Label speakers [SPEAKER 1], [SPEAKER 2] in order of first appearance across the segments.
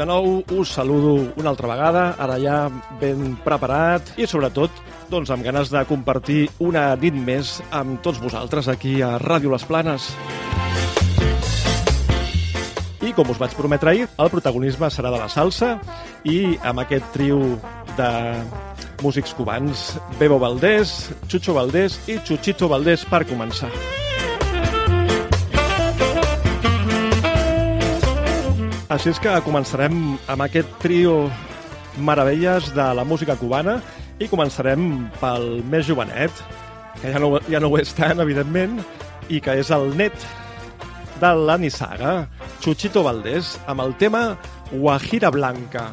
[SPEAKER 1] De nou, us saludo una altra vegada, ara ja ben preparat i sobretot doncs, amb ganes de compartir una nit més amb tots vosaltres aquí a Ràdio Les Planes. I com us vaig prometre ahir, el protagonisme serà de la salsa i amb aquest trio de músics cubans, Bebo Valdés, Chucho Valdés i Chuchito Valdés per començar. Així és que començarem amb aquest trio meravelles de la música cubana i començarem pel més jovenet, que ja no, ja no ho és tant, evidentment, i que és el net de la Nissaga, Chuchito Valdés, amb el tema Guajira Blanca.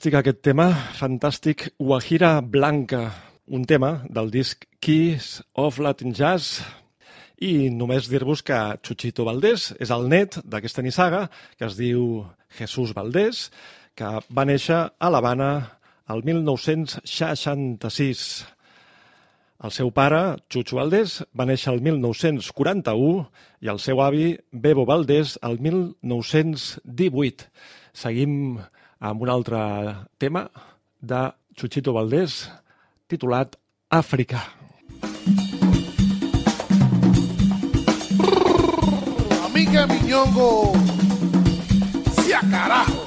[SPEAKER 1] Fantàstic aquest tema, fantàstic Guajira Blanca, un tema del disc Keys of Latin Jazz, i només dir-vos que Chuchito Valdés és el net d'aquesta nissaga, que es diu Jesús Valdés, que va néixer a l'Havana el 1966. El seu pare, Chucho Valdés, va néixer el 1941 i el seu avi, Bebo Valdés, el 1918. Seguim amb un altre tema de Chuchito Valdés titulat Àfrica.
[SPEAKER 2] Amiga Miñongo, si a carajo.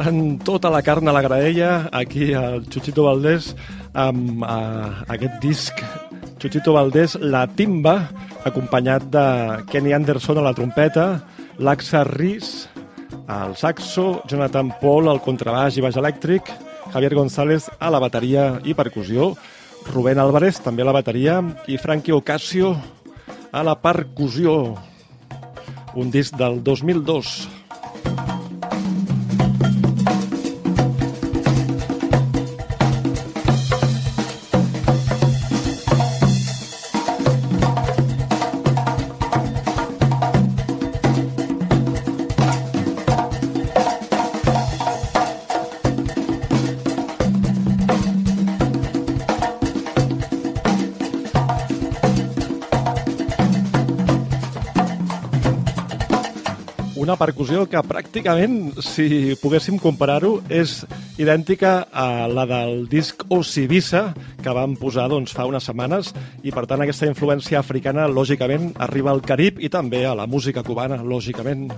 [SPEAKER 1] Posant tota la carn a la graella aquí al Chuchito Valdés amb uh, aquest disc Chuchito Valdés, La Timba, acompanyat de Kenny Anderson a la trompeta, Laxa Riz al saxo, Jonathan Paul al contrabaix i baix elèctric, Javier González a la bateria i percussió, Rubén Álvarez també a la bateria i Frankie Ocasio a la percussió. Un disc del 2002. Percussió que pràcticament, si poguéssim comparar-ho, és idèntica a la del disc Osibissa, que vam posar doncs, fa unes setmanes, i per tant aquesta influència africana, lògicament, arriba al Carib i també a la música cubana, lògicament.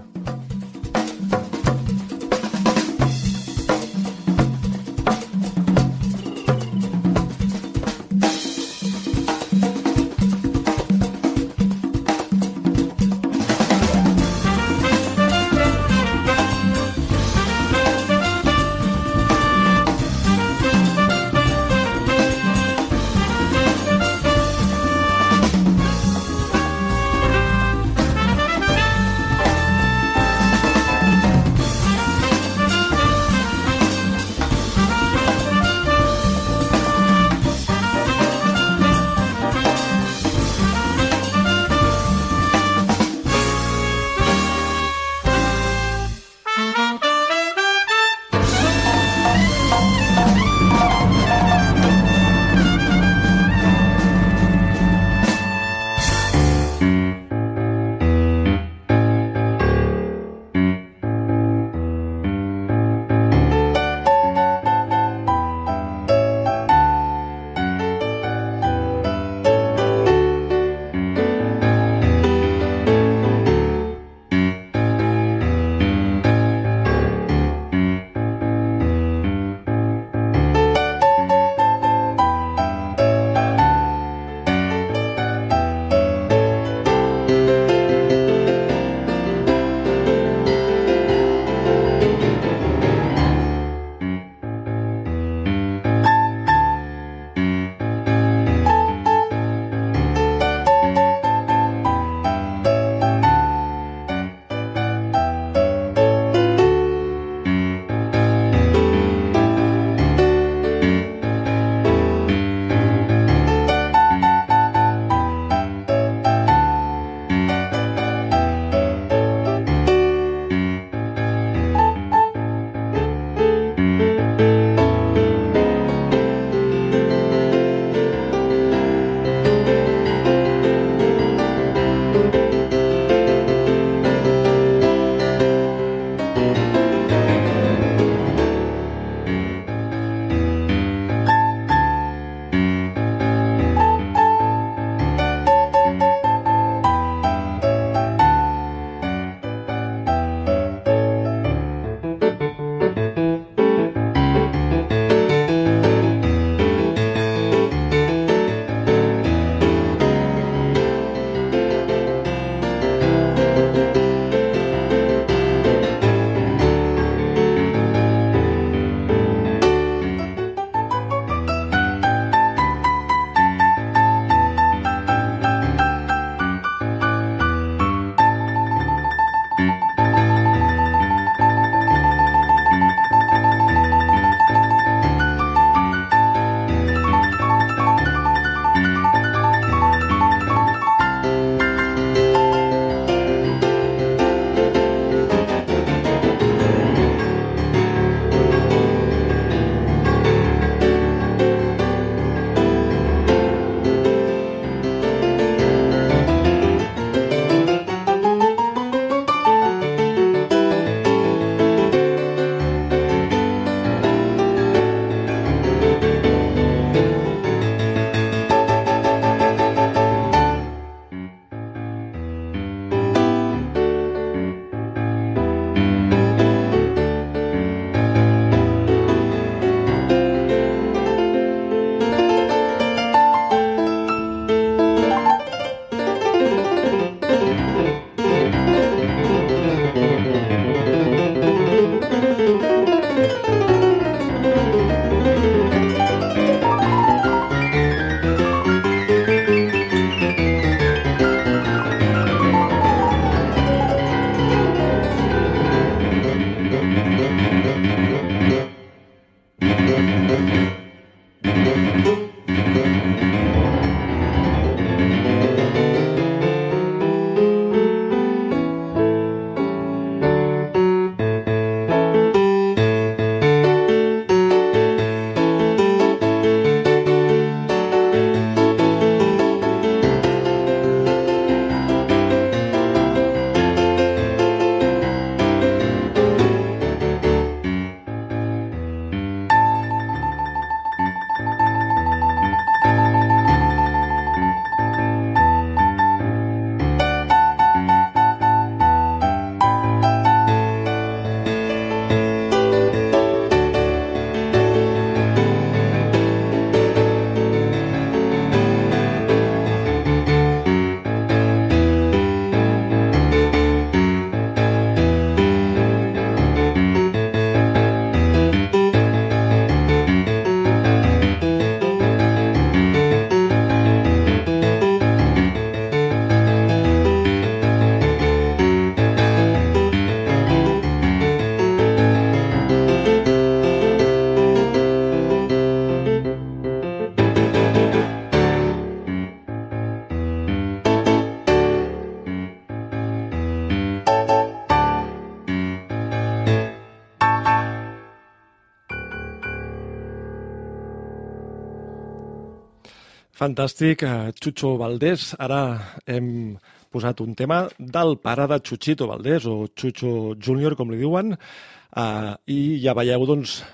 [SPEAKER 1] Fantàstic, eh, Chucho Valdés. Ara hem posat un tema del pare de Chuchito Valdés, o Chucho Júnior, com li diuen, eh, i ja veieu, doncs,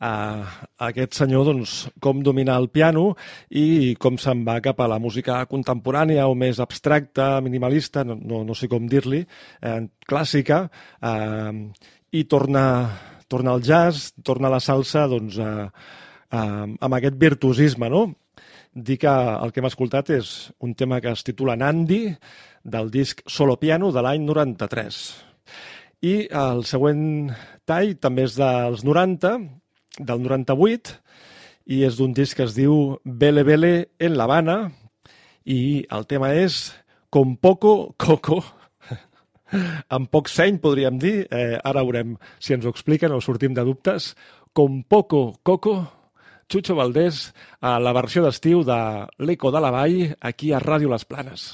[SPEAKER 1] a aquest senyor doncs, com dominar el piano i com se'n va cap a la música contemporània o més abstracta, minimalista, no, no, no sé com dir-li, eh, clàssica, eh, i torna, torna al jazz, torna a la salsa doncs, eh, amb aquest virtuosisme, no? Dir que el que hem escoltat és un tema que es titula Nandi, del disc Solo Piano de l'any 93. I el següent tall també és dels 90, del 98, i és d'un disc que es diu Bele Bele en La Habana, i el tema és Com poco coco, amb poc seny, podríem dir, eh, ara veurem si ens ho expliquen o sortim de dubtes, Com poco coco, Chucho Valdés a la versió d'estiu de l'Eco de la Vall aquí a Ràdio Les Planes.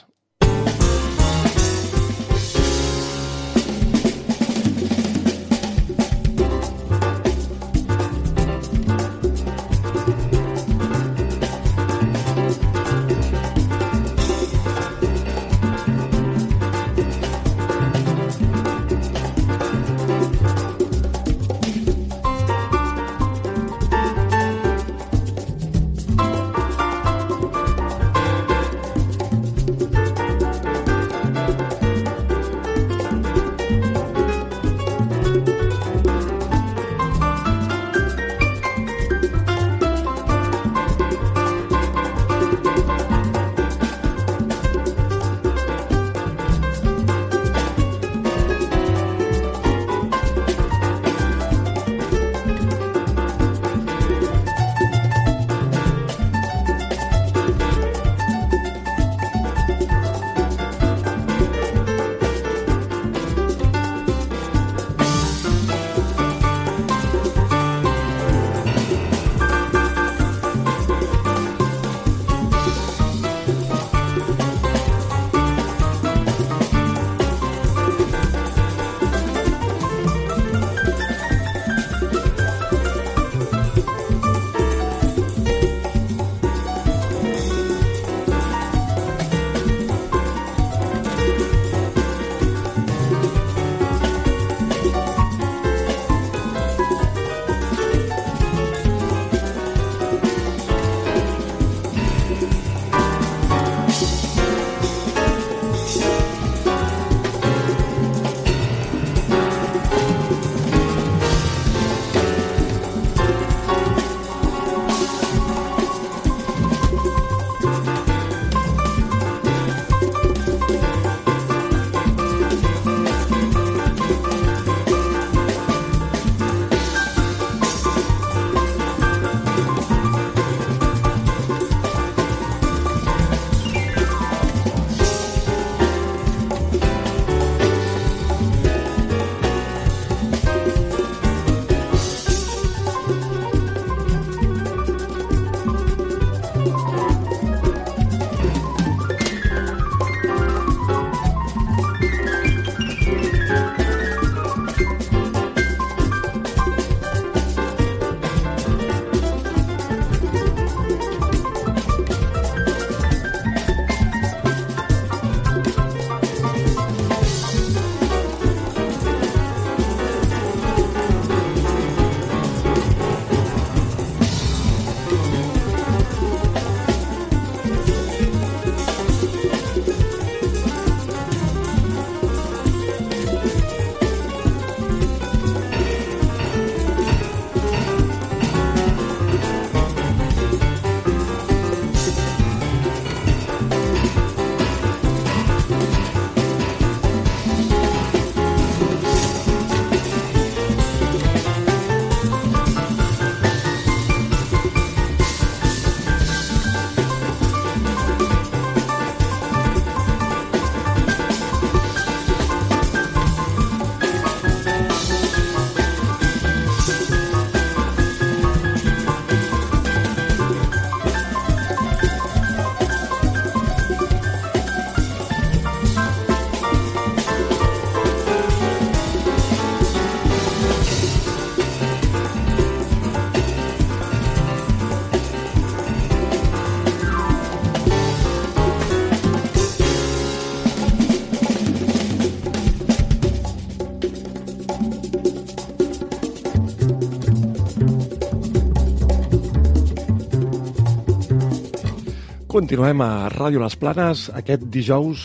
[SPEAKER 1] Continuem a Ràdio Les Planes aquest dijous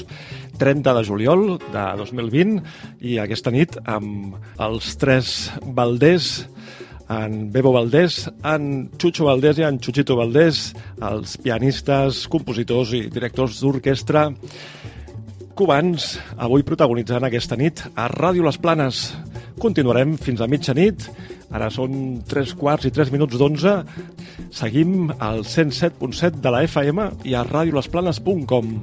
[SPEAKER 1] 30 de juliol de 2020 i aquesta nit amb els tres Valdés, en Bebo Valdés, en Chucho Valdés i en Chuchito Valdés, els pianistes, compositors i directors d'orquestra cubans, avui protagonitzant aquesta nit a Ràdio Les Planes. Continuarem fins a mitjanit Ara són 3 quarts i 3 minuts d'11. Seguim al 107.7 de la FM i a radiolesplanes.com.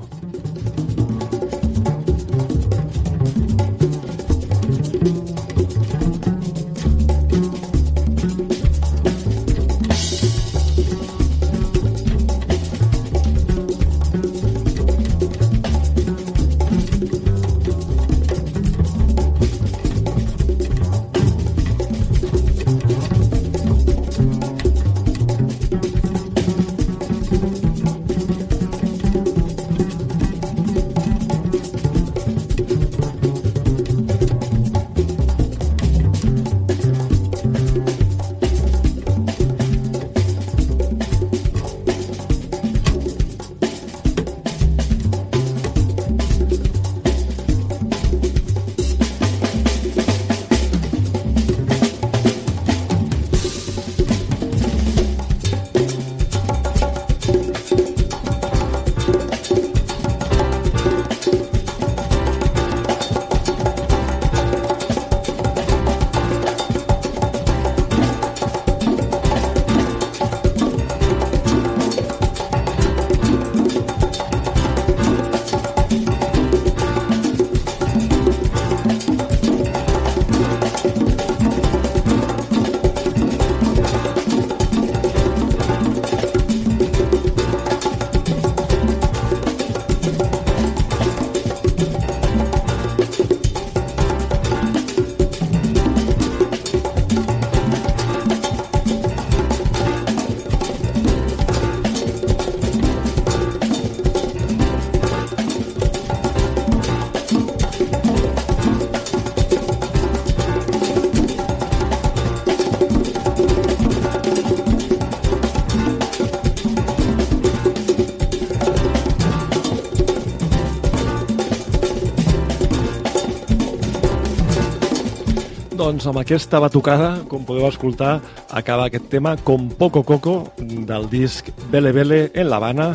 [SPEAKER 1] Doncs amb aquesta batucada, com podeu escoltar, acaba aquest tema Com Poco Coco del disc Bele Bele en La Habana,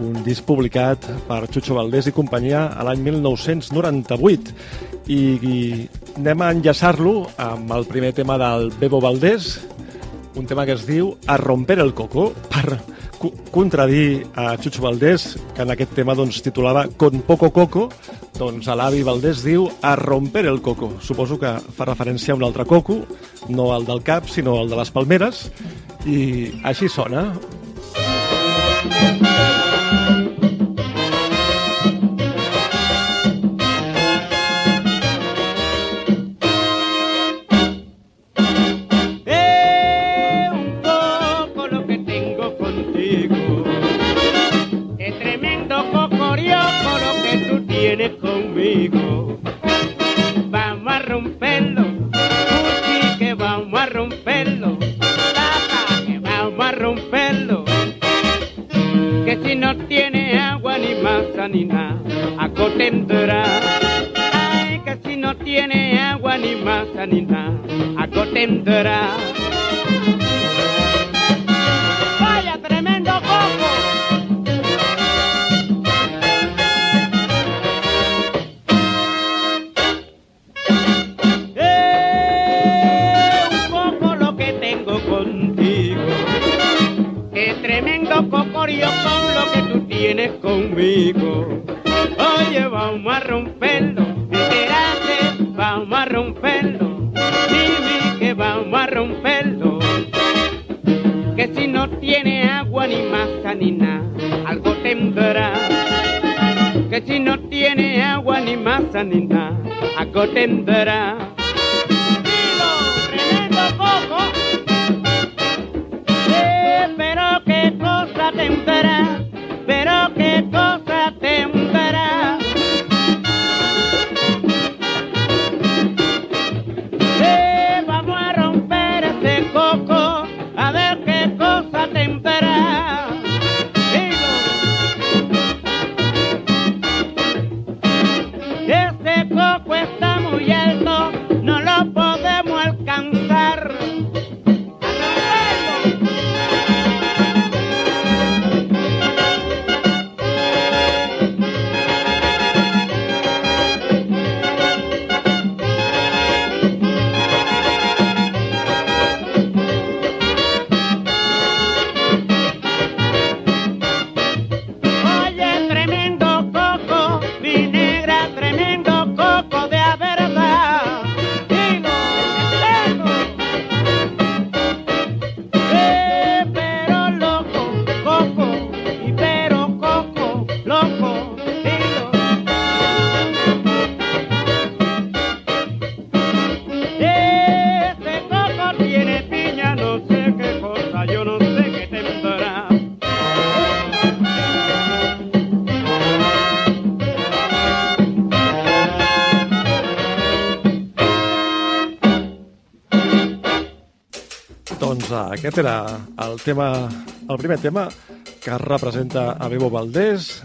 [SPEAKER 1] un disc publicat per Chucho Valdés i companyia a l'any 1998. I, I anem a enllaçar-lo amb el primer tema del Bebo Valdés, un tema que es diu A romper el coco, per contradir a Chucho Valdés, que en aquest tema doncs, titulava Con poco coco, doncs l'avi Valdés diu a romper el coco. Suposo que fa referència a un altre coco, no el del cap, sinó el de les palmeres, i així sona. Doncs Potem tema, el primer tema que representa a Bebo Valdés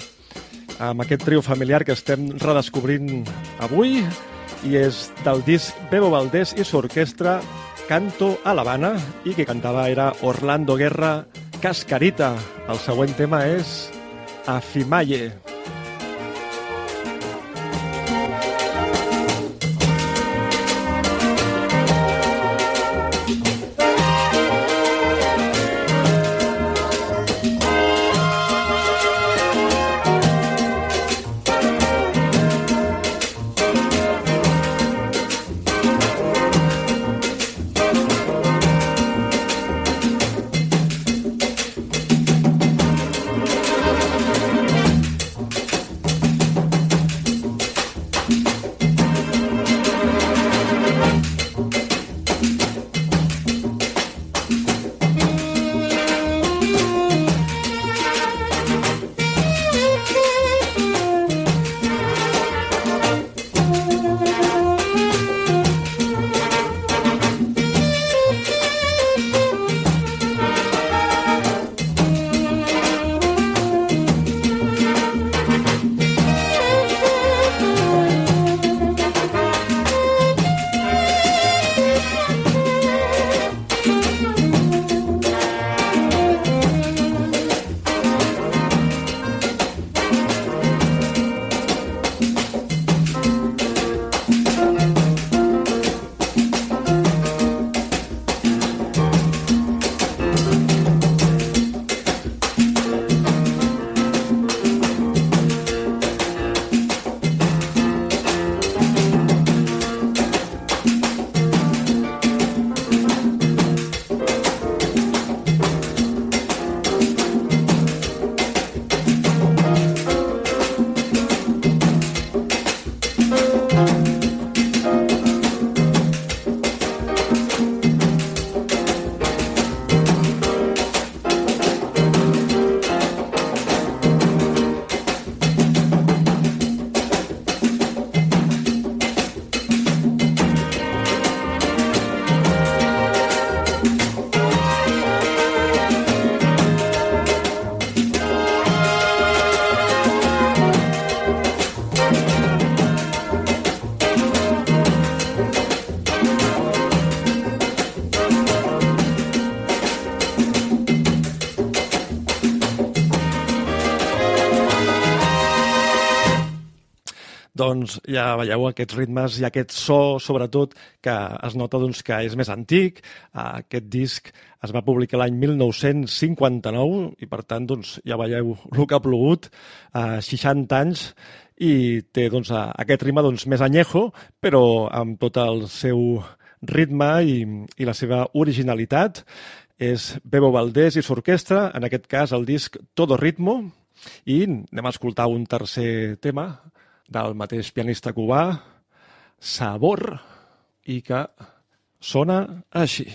[SPEAKER 1] amb aquest trio familiar que estem redescobrint avui i és del disc Bebo Valdés i s'orquestra Canto a l'Havana i que cantava era Orlando Guerra Cascarita. El següent tema és Afimaye. Doncs ja veieu aquests ritmes i aquest so, sobretot, que es nota doncs, que és més antic. Aquest disc es va publicar l'any 1959 i, per tant, doncs, ja veieu el que ha plogut, eh, 60 anys, i té doncs, aquest ritme doncs, més anyejo, però amb tot el seu ritme i, i la seva originalitat. És Bebo Valdés i s'orquestra, en aquest cas el disc Todo Ritmo, i anem a escoltar un tercer tema, del mateix pianista cubà, Sabor, i que sona així.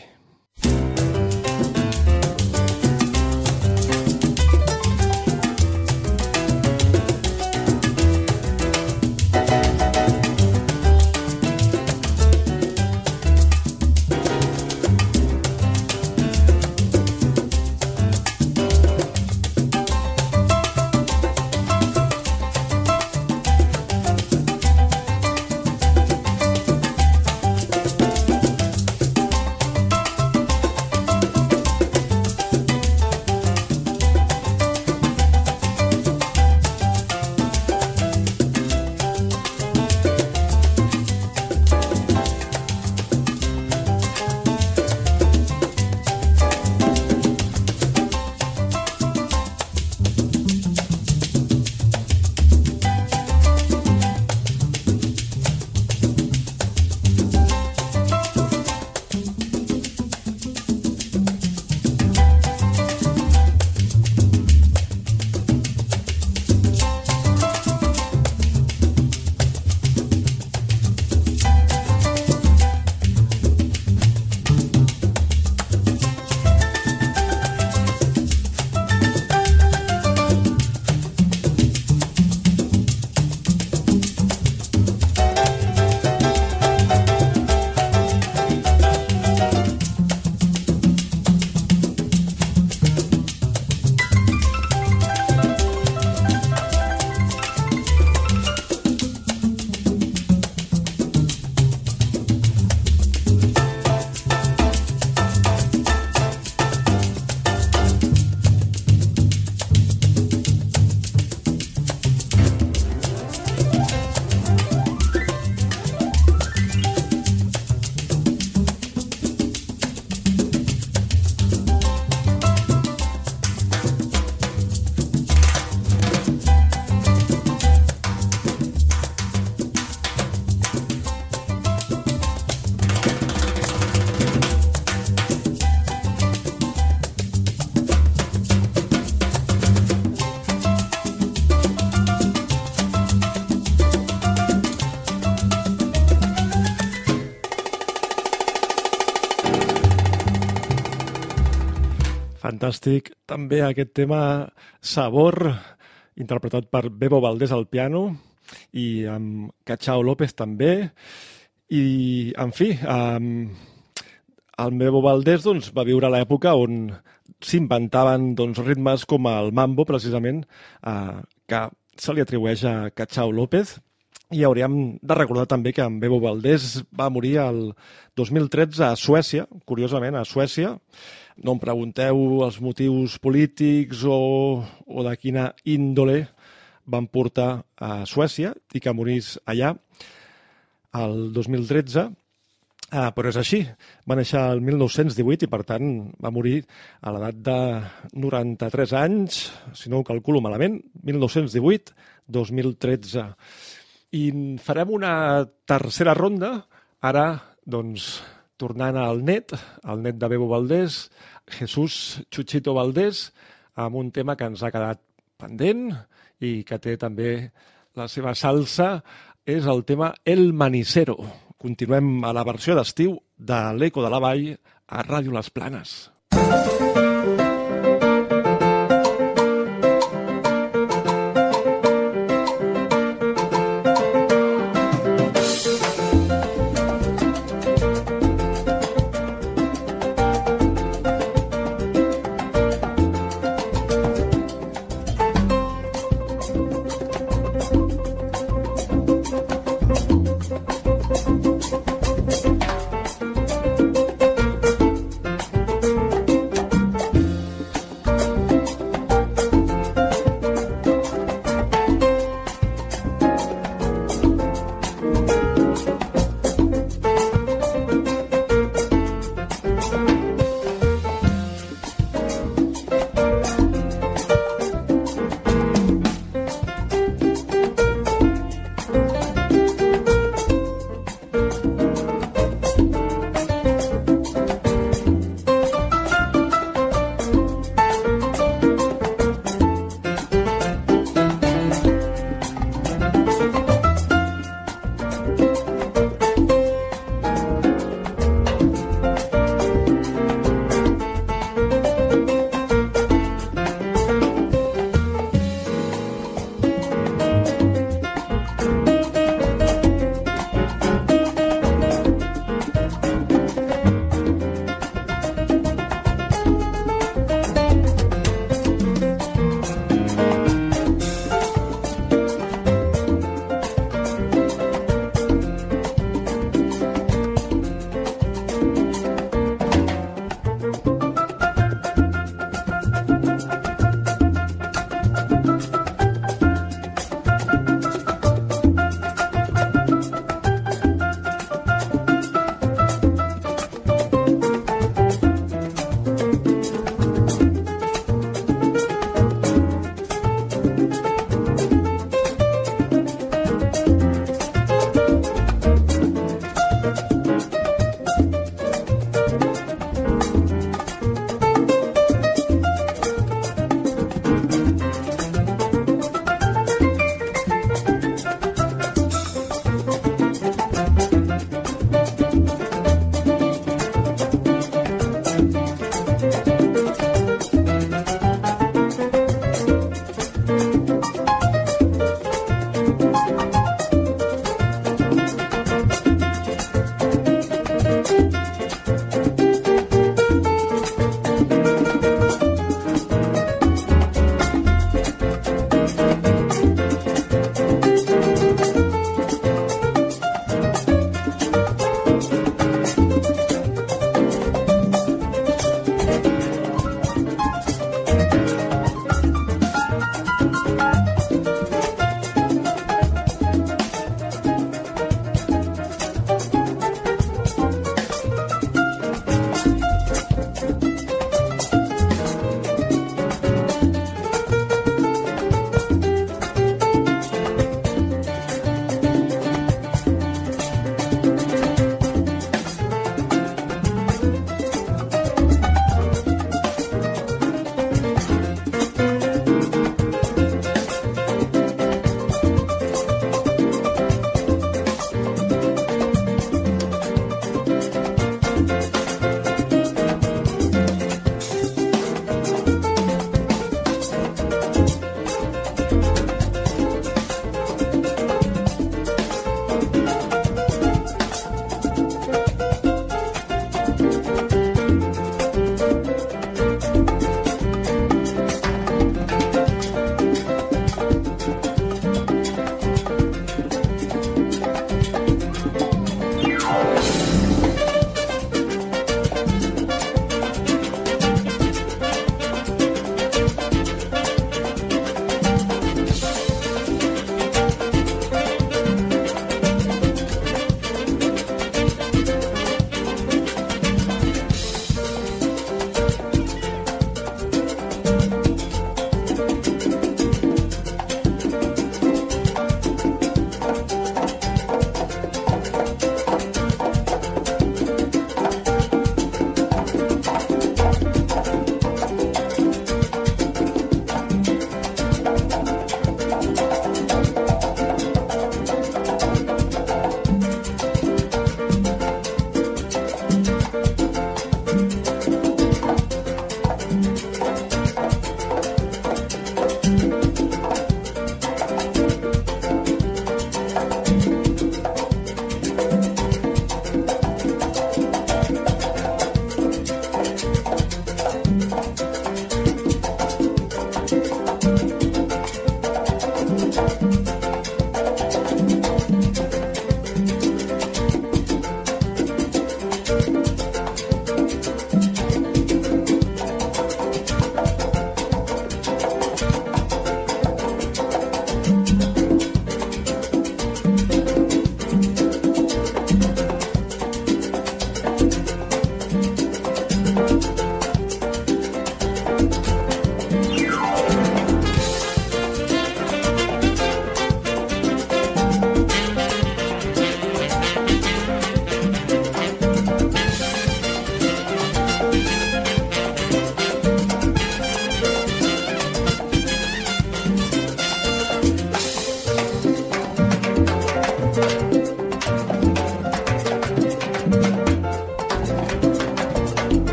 [SPEAKER 1] Fantàstic. També aquest tema Sabor, interpretat per Bebo Valdés al piano i amb Cachao López també. I, en fi, um, el Bebo Valdés doncs, va viure l'època on s'inventaven doncs, ritmes com el mambo, precisament, eh, que se li atribueix a Cachao López, i hauríem de recordar també que en Bebo Valdés va morir el 2013 a Suècia, curiosament, a Suècia, no em pregunteu els motius polítics o, o de quina índole van portar a Suècia i que morís allà el 2013, ah, però és així. Va néixer el 1918 i, per tant, va morir a l'edat de 93 anys, si no ho calculo malament, 1918-2013. I farem una tercera ronda, ara, doncs, tornant al net, al net de Bebo Valdés, Jesús Chuchito Valdés, amb un tema que ens ha quedat pendent i que té també la seva salsa, és el tema El Manicero. Continuem a la versió d'estiu de l'Eco de la Vall a Ràdio Les Planes. Música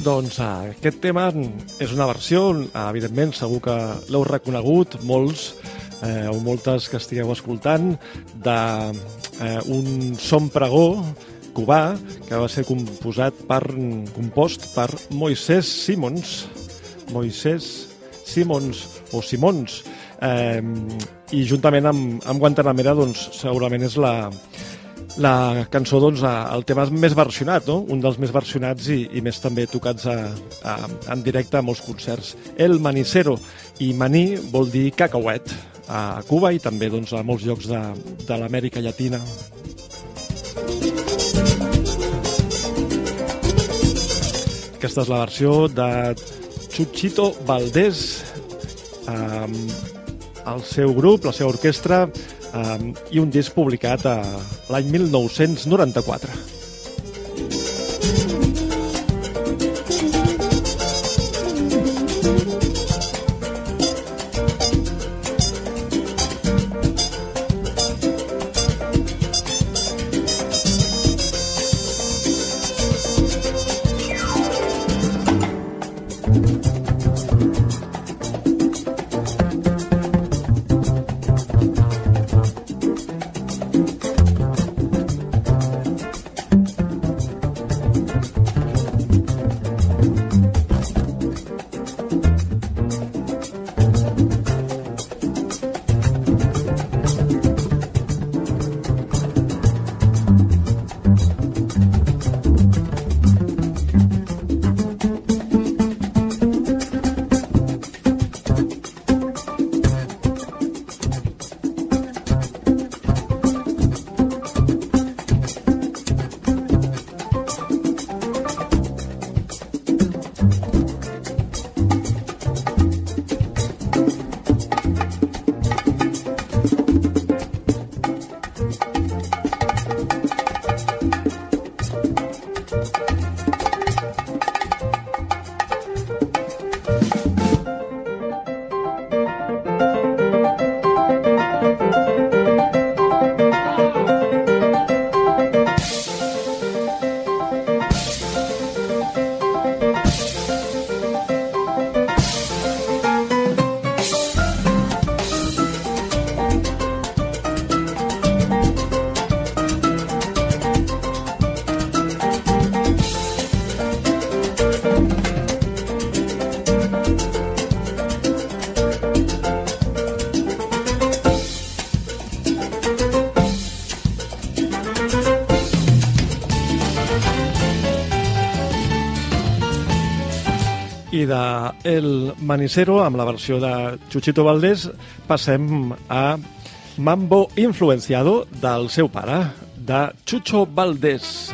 [SPEAKER 1] Doncs uh, aquest tema és una versió, uh, evidentment, segur que l'heu reconegut, molts eh, o moltes que estigueu escoltant, d'un eh, un som pregó cubà que va ser composat per, compost per Moisés Simons, Moisés Simons o Simons, eh, i juntament amb, amb Guantanamera doncs, segurament és la, la cançó, doncs, el tema més versionat, no? un dels més versionats i, i més també tocats a, a, en directe a molts concerts. El Manicero, i maní vol dir cacauet a Cuba i també doncs, a molts llocs de, de l'Amèrica Llatina. Aquesta és la versió de Chuchito Valdés amb el seu grup, la seva orquestra, um, i un disc publicat a l'any 1994. I de El Manicero, amb la versió de Chuchito Valdés, passem a Mambo Influenciado del seu pare, de Chucho Valdés.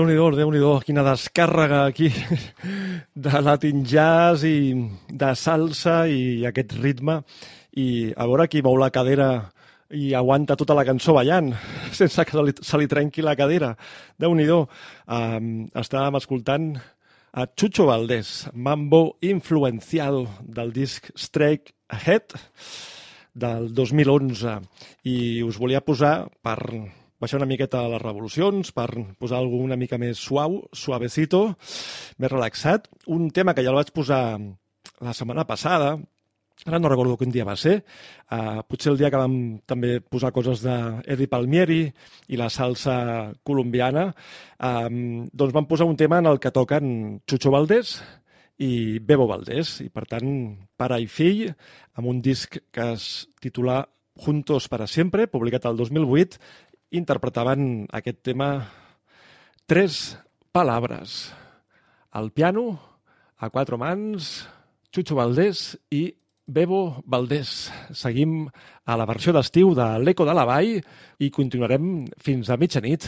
[SPEAKER 1] Déu-n'hi-do, déu nhi déu quina descàrrega aquí de latin jazz i de salsa i aquest ritme. I a veure qui mou la cadera i aguanta tota la cançó ballant sense que se li, se li trenqui la cadera. Déu-n'hi-do. Um, estàvem escoltant a Chucho Valdés, Mambo Influenciado, del disc Strike Ahead del 2011. I us volia posar per baixar una miqueta les revolucions, per posar alguna una mica més suau, suavecito, més relaxat. Un tema que ja el vaig posar la setmana passada, ara no recordo quin dia va ser, uh, potser el dia que vam també posar coses d'Eddie Palmieri i la salsa colombiana, um, doncs vam posar un tema en el que toquen Chucho Valdés i Bebo Valdés, i per tant, pare i fill, amb un disc que es titula Juntos para siempre, publicat el 2008, interpretaven aquest tema Tres Palabres. Al piano, a quatre mans, Chucho Valdés i Bebo Valdés. Seguim a la versió d'estiu de l'Eco de la Vall i continuarem fins a mitjanit.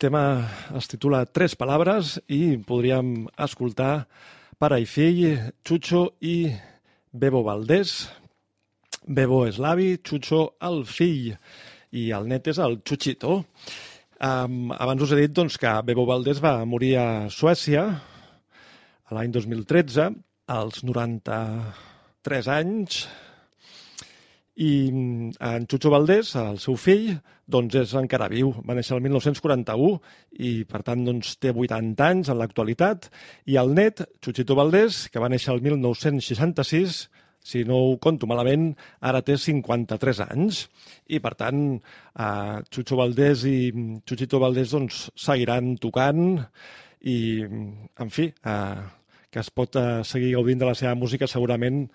[SPEAKER 1] Tema es titula Tres Palabres i podríem escoltar Pare i fill, Chucho i Bebo Valdés. Bebo és l'avi, Chucho el fill i el net és el Chuchito. Um, abans us he dit doncs, que Bebo Valdés va morir a Suècia l'any 2013, als 93 anys, i mm, en Chucho Valdés, el seu fill, doncs és encara viu. Va néixer el 1941 i, per tant, doncs, té 80 anys en l'actualitat. I el net, Chuchito Valdés, que va néixer el 1966, si no ho conto malament, ara té 53 anys. I, per tant, eh, Chucho Valdés i Chuchito Valdés doncs, seguiran tocant i, en fi, eh, que es pot eh, seguir gaudint de la seva música segurament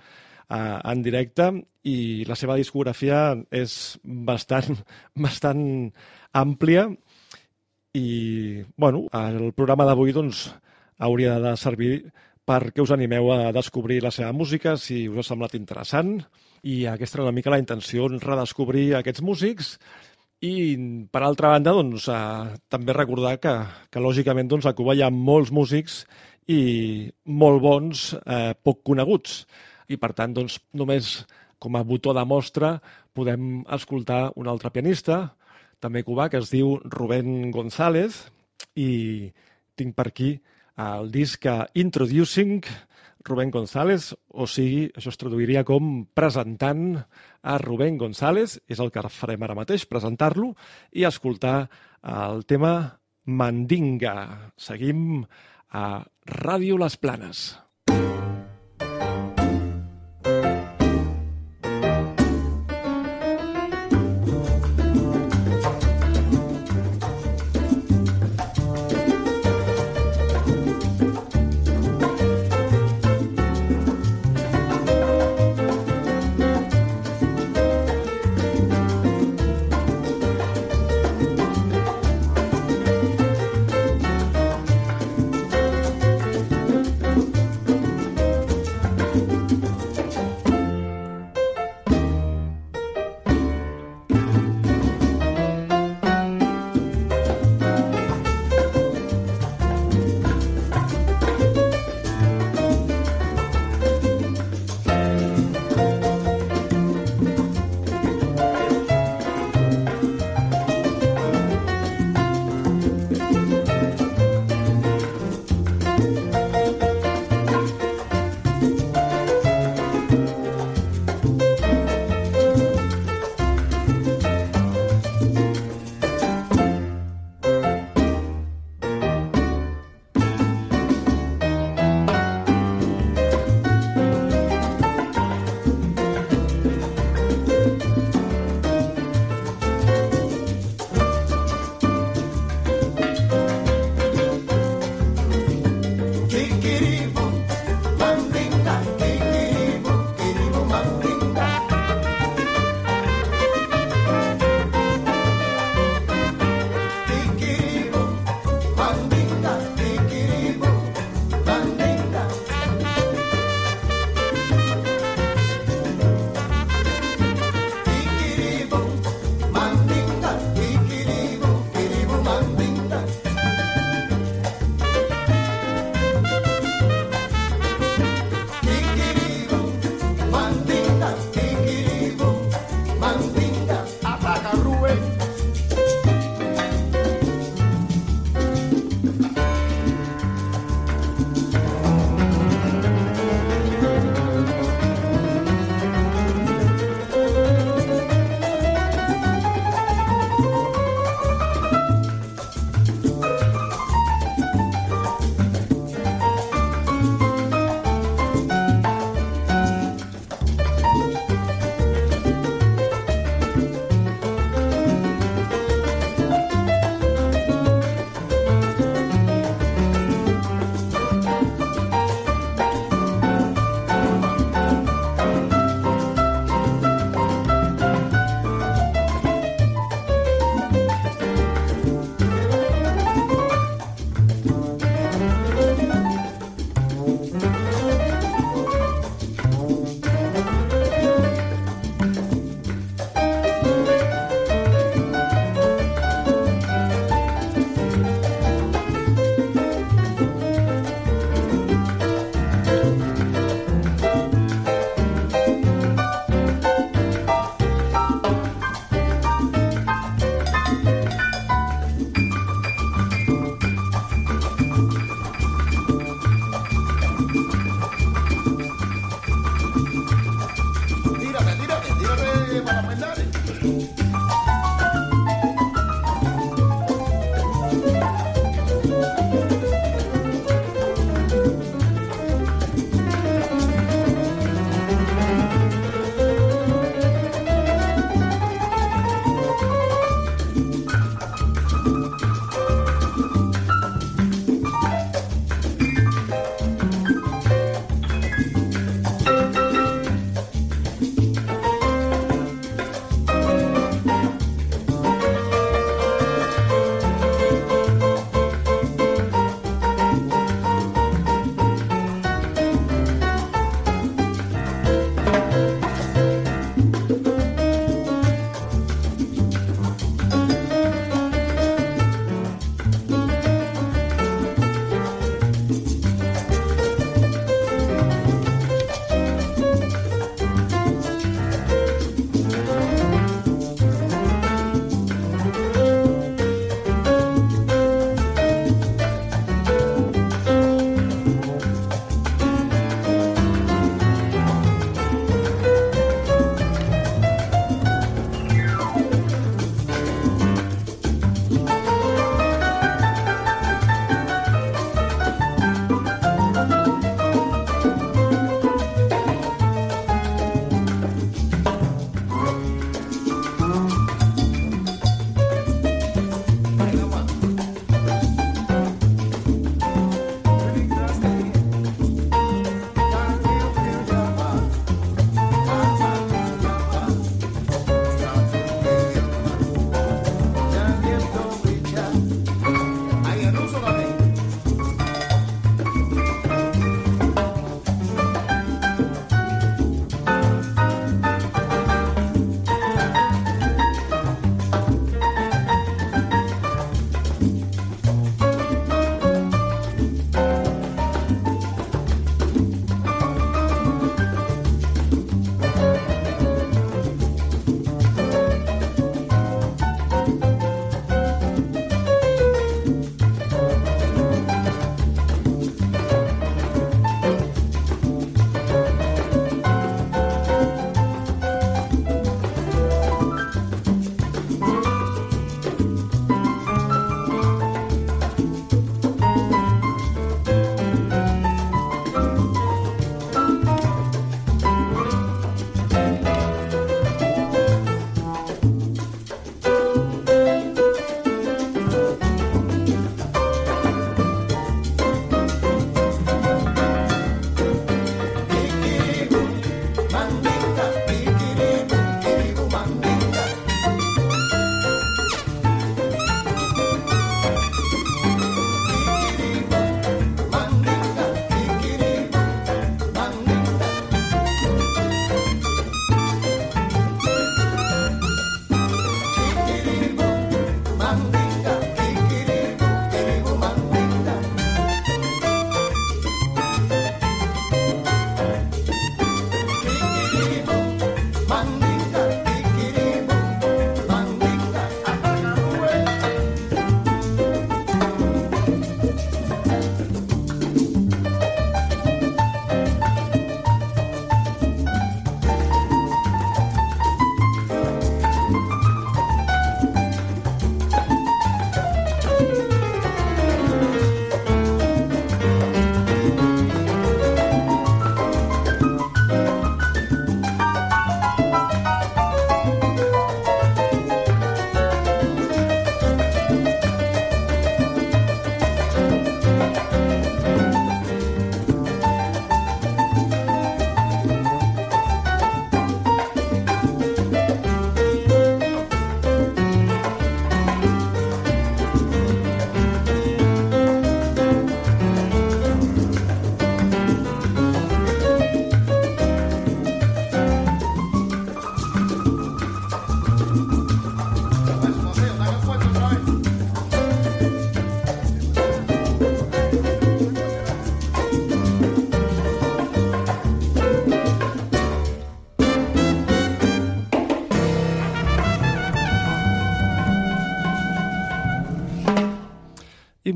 [SPEAKER 1] en directe i la seva discografia és bastant, bastant àmplia. I, bueno, el programa d'avui doncs, hauria de servir perquè us animeu a descobrir la seva música, si us ha semblat interessant. I aquesta era una mica la intenció, redescobrir aquests músics. I, per altra banda, doncs, eh, també recordar que, que lògicament, doncs, a Cuba hi ha molts músics i molt bons, eh, poc coneguts i per tant doncs, només com a botó de mostra podem escoltar un altre pianista, també cubà, que es diu Rubén González i tinc per aquí el disc Introducing Rubén González, o sigui, això es traduiria com presentant a Rubén González, és el que farem ara mateix, presentar-lo i escoltar el tema Mandinga. Seguim a Ràdio Les Planes.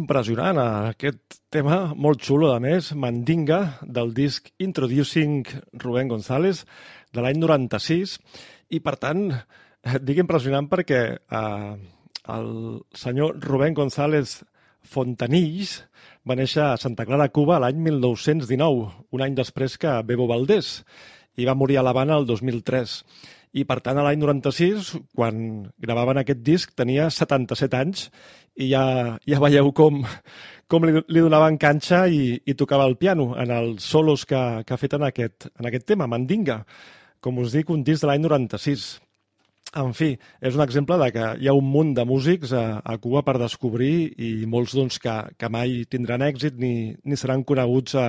[SPEAKER 1] Impressionant, aquest tema molt xulo, a més, Mandinga, del disc Introducing Rubén González, de l'any 96, i per tant, dic impressionant perquè eh, el senyor Rubén González Fontanills va néixer a Santa Clara, Cuba, l'any 1919, un any després que Bebo Valdés, i va morir a l'Havana el 2003 i per tant a l'any 96, quan gravaven aquest disc, tenia 77 anys i ja, ja veieu com, com li, li donaven canxa i, i tocava el piano en els solos que, que ha fet en aquest, en aquest tema, Mandinga. Com us dic, un disc de l'any 96. En fi, és un exemple de que hi ha un munt de músics a, a Cuba per descobrir i molts doncs, que, que mai tindran èxit ni, ni seran coneguts a,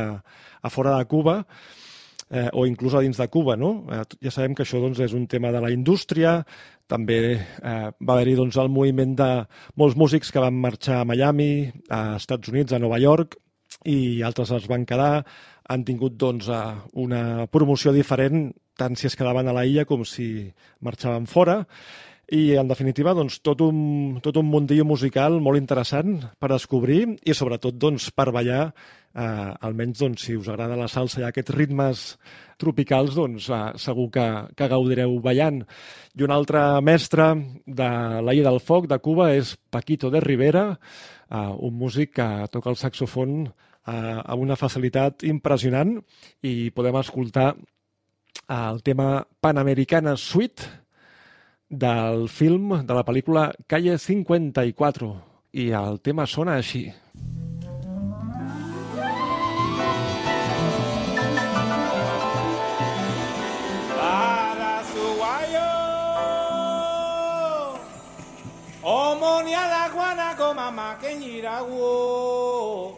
[SPEAKER 1] a fora de Cuba eh, o inclús a dins de Cuba. No? Eh, ja sabem que això doncs, és un tema de la indústria, també eh, va haver-hi doncs, el moviment de molts músics que van marxar a Miami, a Estats Units, a Nova York, i altres es van quedar, han tingut doncs, una promoció diferent, tant si es quedaven a la illa com si marxaven fora, i en definitiva doncs, tot, un, tot un mundillo musical molt interessant per descobrir i sobretot doncs, per ballar eh, almenys doncs, si us agrada la salsa i aquests ritmes tropicals, doncs eh, segur que, que gaudireu ballant. I un altre mestre de l'Aia del Foc de Cuba és Paquito de Rivera, eh, un músic que toca el saxofon eh, amb una facilitat impressionant i podem escoltar el tema Panamericana Suite del film de la pel·lícula Calle 54 i el tema sona així.
[SPEAKER 3] Omonia la guana con mamá que ñirago.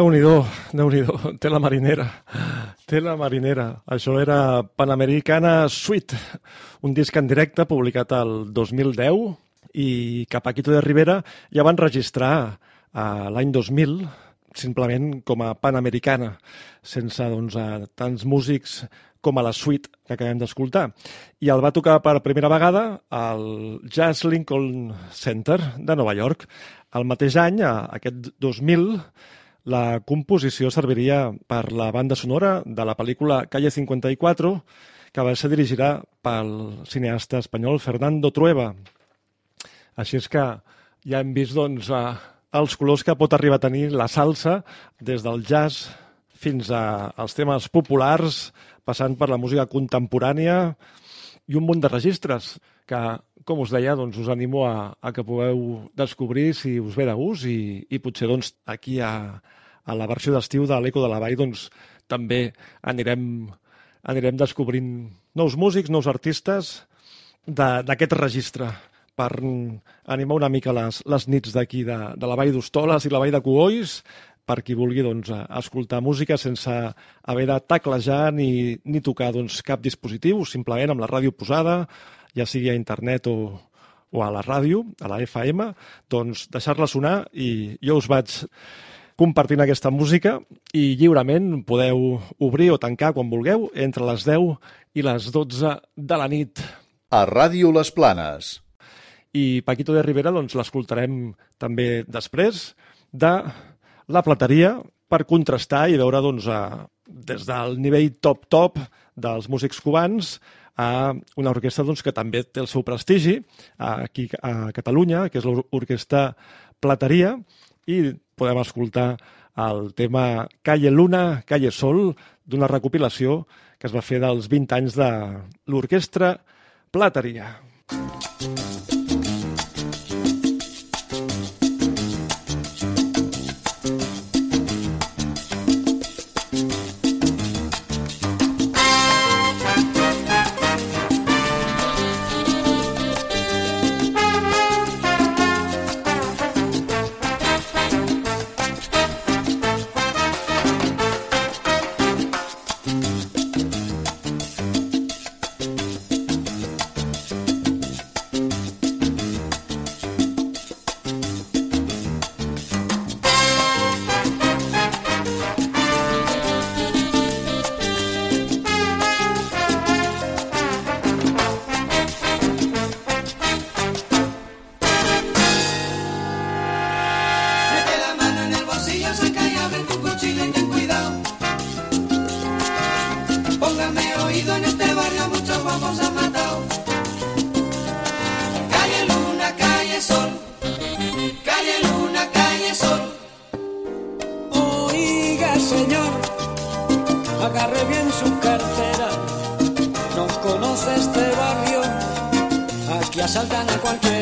[SPEAKER 1] Déu nhi déu té la marinera, té la marinera. Això era Panamericana Suite, un disc en directe publicat el 2010 i que Paquito de Rivera ja van registrar a l'any 2000 simplement com a Panamericana, sense doncs, tants músics com a la suite que acabem d'escoltar. I el va tocar per primera vegada al Jazz Lincoln Center de Nova York. El mateix any, aquest 2000, la composició serviria per la banda sonora de la pel·lícula Calle 54, que va ser dirigida pel cineasta espanyol Fernando Trueba. Així és que ja hem vist doncs, els colors que pot arribar a tenir la salsa des del jazz fins als temes populars, passant per la música contemporània i un munt de registres que, com us deia, doncs us animo a, a que pugueu descobrir si us ve de gust i, i potser doncs, aquí a, a la versió d'estiu de l'Eco de la Vall doncs, també anirem, anirem descobrint nous músics, nous artistes d'aquest registre per animar una mica les, les nits d'aquí de, de la Vall d'Hostoles i la Vall de Cuolls per qui vulgui doncs, escoltar música sense haver de teclejar ni, ni tocar doncs, cap dispositiu, simplement amb la ràdio posada, ja sigui a internet o, o a la ràdio, a la FM, doncs deixar-la sonar i jo us vaig compartint aquesta música i lliurement podeu obrir o tancar quan vulgueu entre les 10 i les 12 de la nit.
[SPEAKER 4] A Ràdio Les Planes.
[SPEAKER 1] I Paquito de Rivera doncs, l'escoltarem també després de la plateria per contrastar i veure doncs, a, des del nivell top-top dels músics cubans a una orquestra doncs, que també té el seu prestigi aquí a Catalunya, que és l'orquestra Plateria, i podem escoltar el tema Calle Luna, Calle Sol, d'una recopilació que es va fer dels 20 anys de l'orquestra Plateria. Música asaltan a cualquier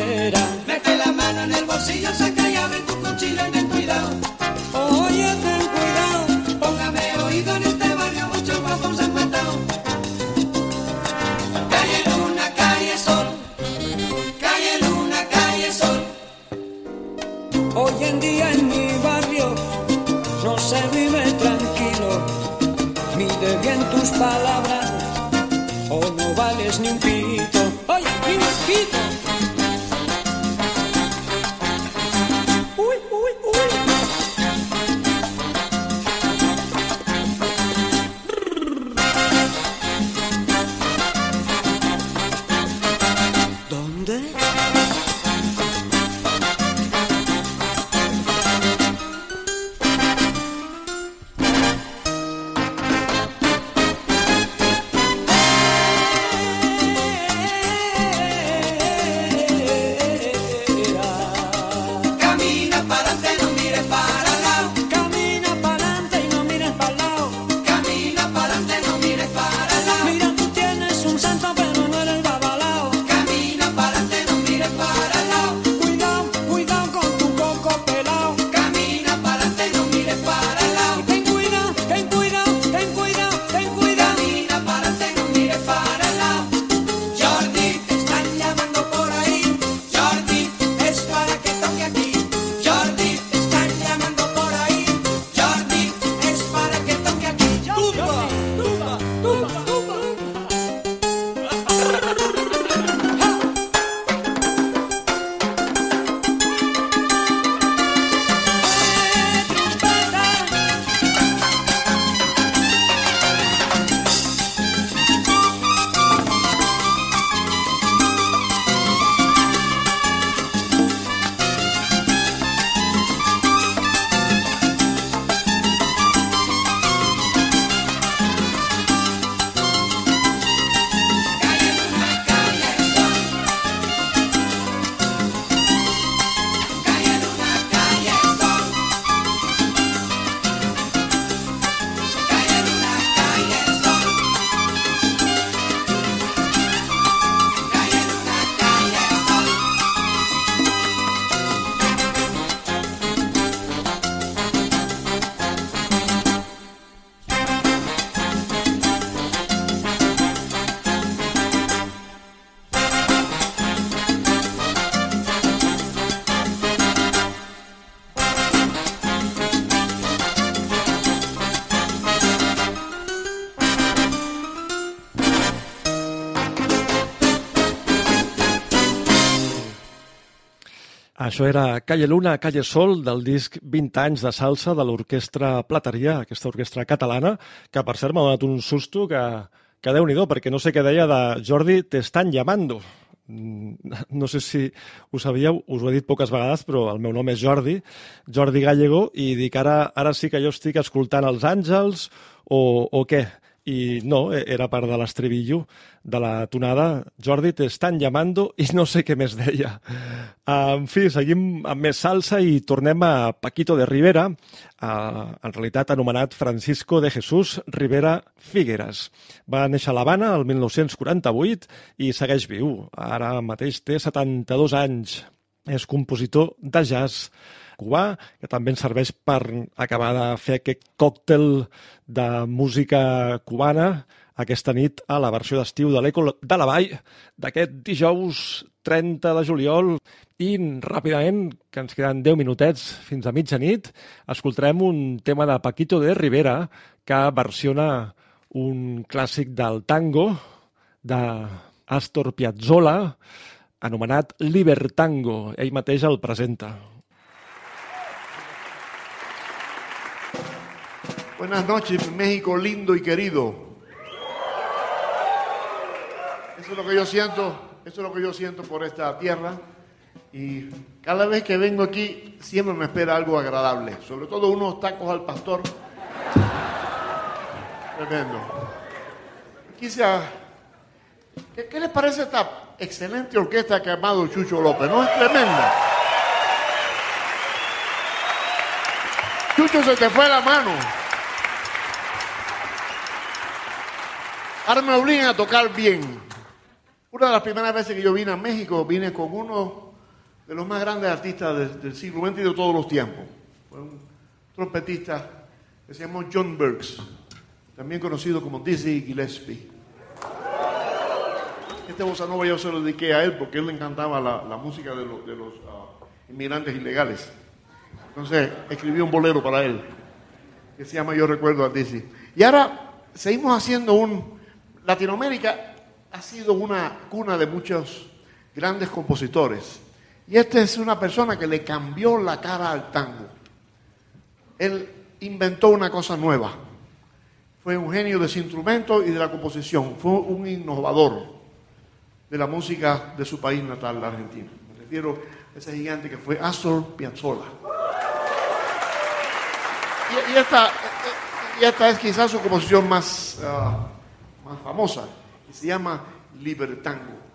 [SPEAKER 1] Això era Calle Luna, Calle Sol, del disc 20 anys de salsa de l'orquestra Plateria, aquesta orquestra catalana, que per cert m'ha donat un susto que, que déu nhi perquè no sé què deia de Jordi, t'estan llamando. Mm, no sé si ho sabíeu, us ho he dit poques vegades, però el meu nom és Jordi, Jordi Gallego, i dic ara, ara sí que jo estic escoltant els àngels o, o què? I no, e, era part de l'estribillo de la tonada Jordi, t'estan llamando i no sé què més deia. En fi, seguim amb més salsa i tornem a Paquito de Rivera, en realitat anomenat Francisco de Jesús Rivera Figueres. Va néixer a l'Havana el 1948 i segueix viu. Ara mateix té 72 anys. És compositor de jazz cubà, que també ens serveix per acabar de fer aquest còctel de música cubana aquesta nit a la versió d'estiu de l'Eco de la Vall d'aquest dijous 30 de juliol i ràpidament, que ens queden 10 minutets fins a mitjanit, escoltarem un tema de Paquito de Rivera que versiona un clàssic del tango de Astor Piazzolla anomenat Libertango. Ell mateix el presenta.
[SPEAKER 2] Buenas noches, México lindo y querido. Eso es lo que yo siento, eso es lo que yo siento por esta tierra. Y cada vez que vengo aquí siempre me espera algo agradable, sobre todo unos tacos al pastor. Tremendo. Quise ¿Qué, ¿Qué les parece esta excelente orquesta que ha armado Chucho López? ¿No es tremenda? Chucho se te fue la mano. Ahora me obligan a tocar bien. Una de las primeras veces que yo vine a México, vine con uno de los más grandes artistas del, siglo XX y de todos los tiempos. Fue un trompetista que se llamó John Burks, también conocido como Dizzy Gillespie. Este bossa nova yo se lo dediqué a él porque él le encantaba la, música de, los ah, inmigrantes ilegales. Entonces escribí un bolero para él que se llama Yo recuerdo a Dizzy. Y ahora seguimos haciendo un, Latinoamérica ha sido una cuna de muchos grandes compositores. Y esta es una persona que le cambió la cara al tango. Él inventó una cosa nueva. Fue un genio de ese instrumento y de la composición. Fue un innovador de la música de su país natal, la Argentina. Me refiero a ese gigante que fue Astor Piazzolla. Y, esta, es quizás su composición más... Ah, más famosa, que se llama Libertango.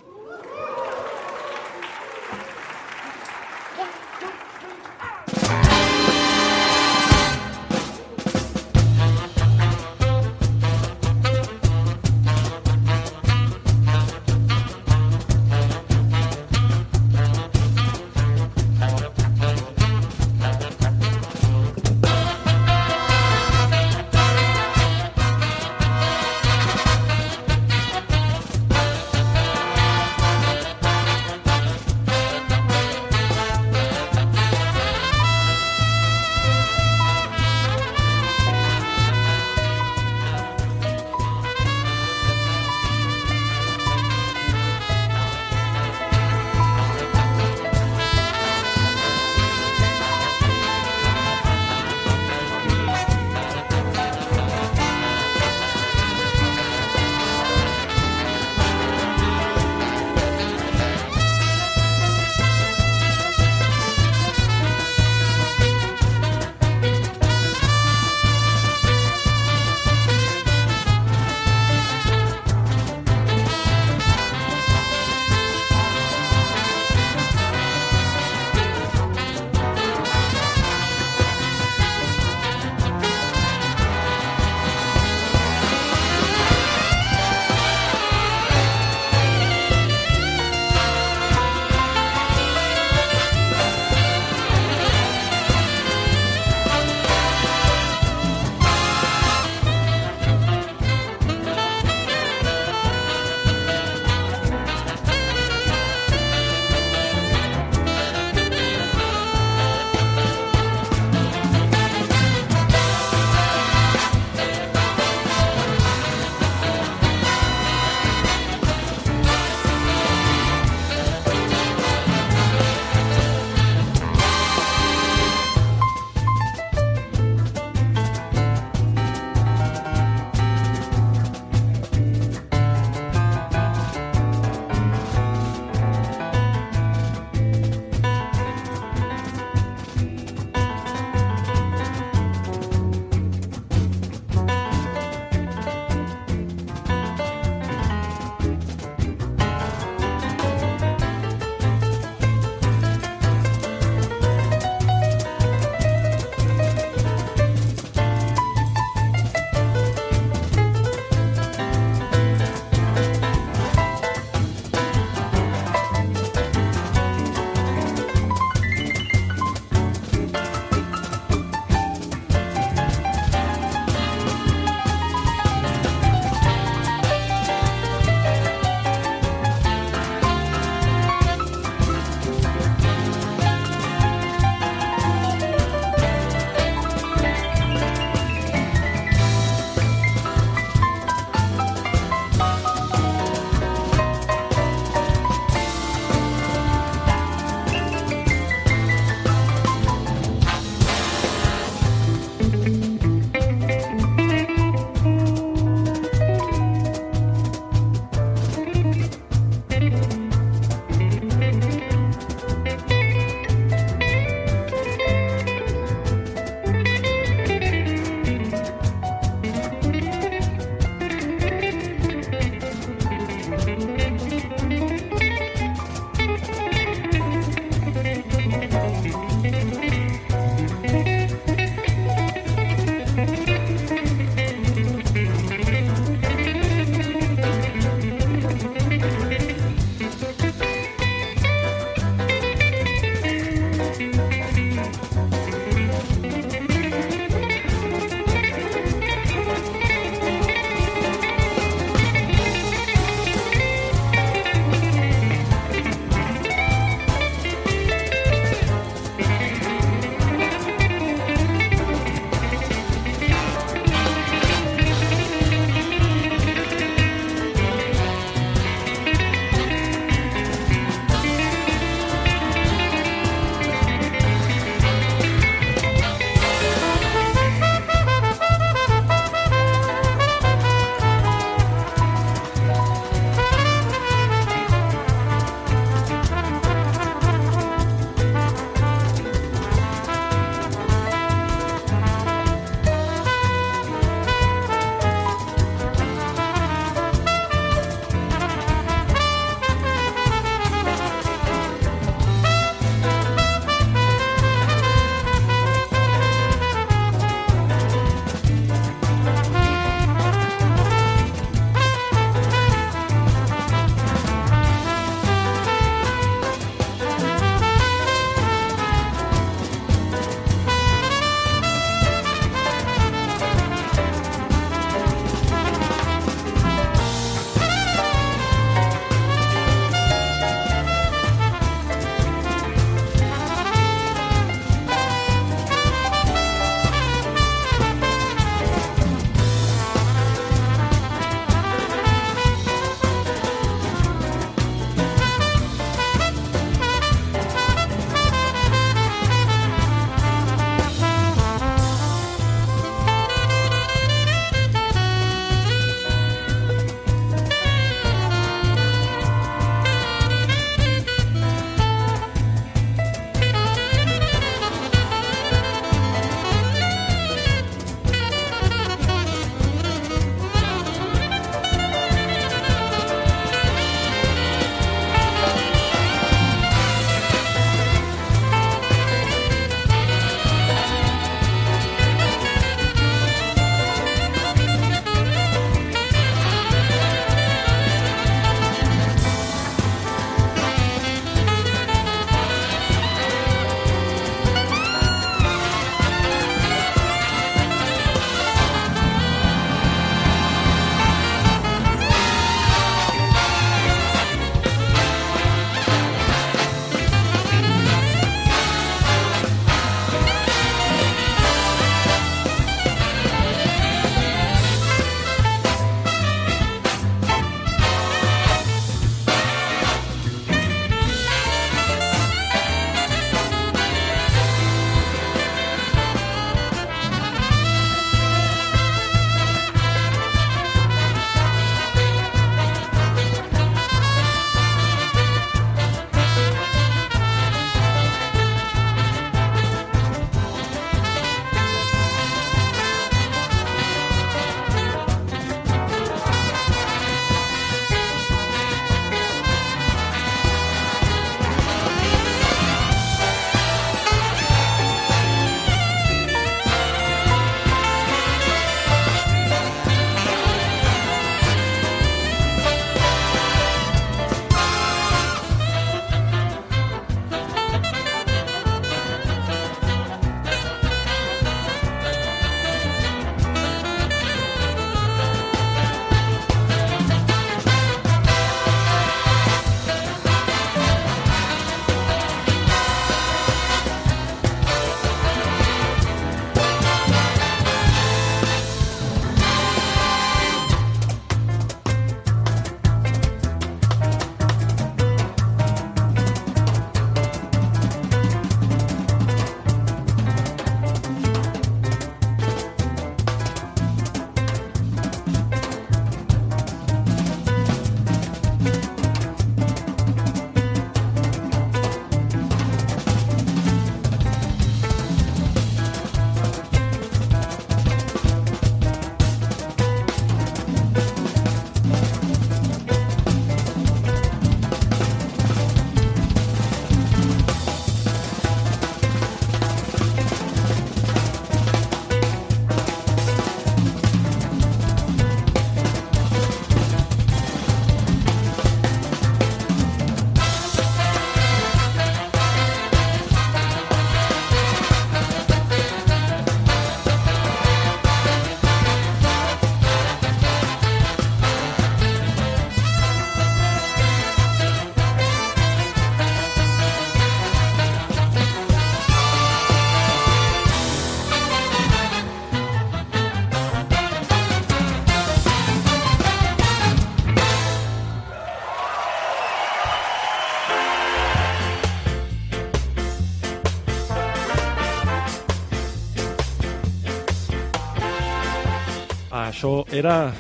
[SPEAKER 1] Això era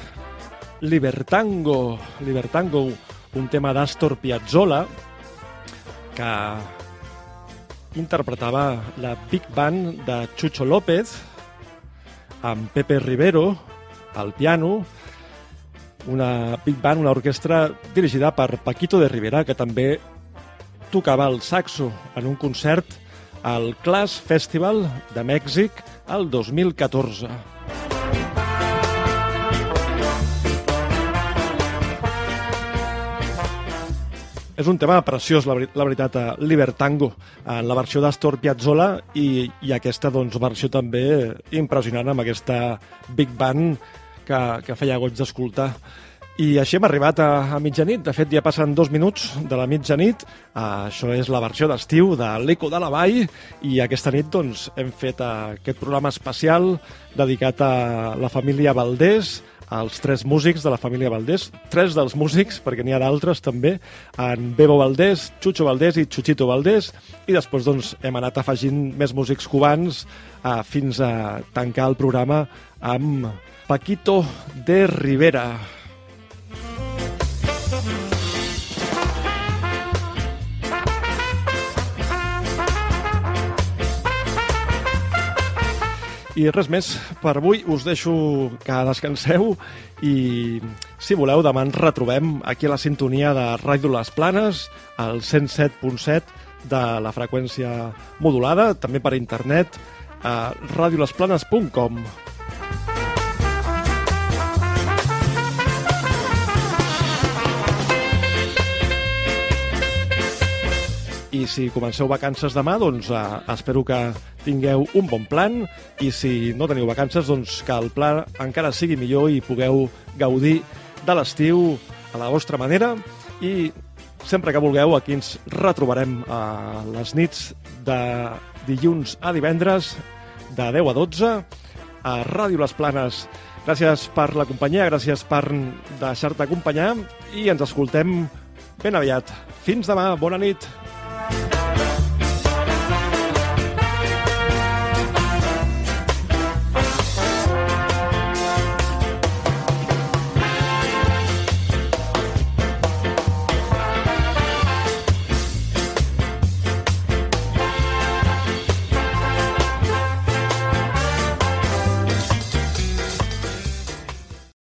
[SPEAKER 1] Libertango, Libertango, un tema d'Astor Piazzolla que interpretava la Big Band de Chucho López amb Pepe Rivero al piano, una Big Band, una orquestra dirigida per Paquito de Rivera, que també tocava el saxo en un concert al Class Festival de Mèxic el 2014. És un tema preciós, la, la veritat, Libertango, en la versió d'Astor Piazzolla i, i aquesta doncs, versió també impressionant amb aquesta Big Band que, que feia goig d'escoltar. I així hem arribat a, a mitjanit. De fet, ja passen dos minuts de la mitjanit. Uh, això és la versió d'estiu de l'Eco de la Vall i aquesta nit doncs, hem fet uh, aquest programa especial dedicat a la família Valdés, als tres músics de la família Valdés, tres dels músics, perquè n'hi ha d'altres també, en Bebo Valdés, Chucho Valdés i Chuchito Valdés, i després doncs, hem anat afegint més músics cubans uh, fins a tancar el programa amb Paquito de Rivera. I res més per avui. Us deixo que descanseu i, si voleu, demà ens retrobem aquí a la sintonia de Ràdio Les Planes, al 107.7 de la freqüència modulada, també per internet, a radiolesplanes.com. I si comenceu vacances demà, doncs eh, espero que tingueu un bon plan i si no teniu vacances, doncs que el pla encara sigui millor i pugueu gaudir de l'estiu a la vostra manera i sempre que vulgueu aquí ens retrobarem a les nits de dilluns a divendres de 10 a 12 a Ràdio Les Planes. Gràcies per la companyia, gràcies per deixar-te acompanyar i ens escoltem ben aviat. Fins demà, bona nit.